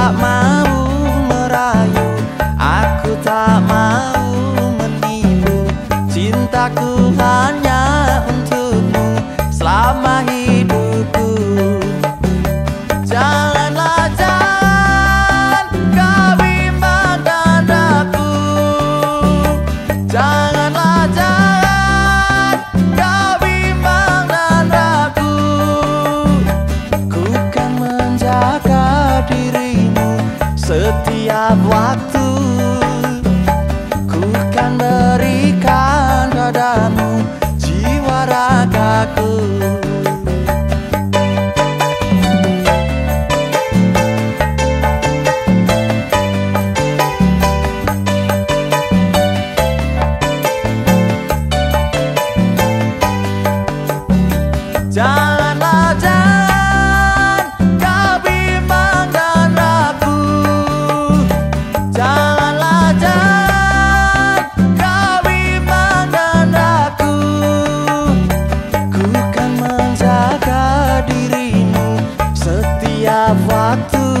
tak mau merayu aku tak mau menipu cintaku. setiap waktu Ku kan berikan padamu jiwa ragaku. Jangan tu